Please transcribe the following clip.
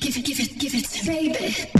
Give it, give it, give it, baby.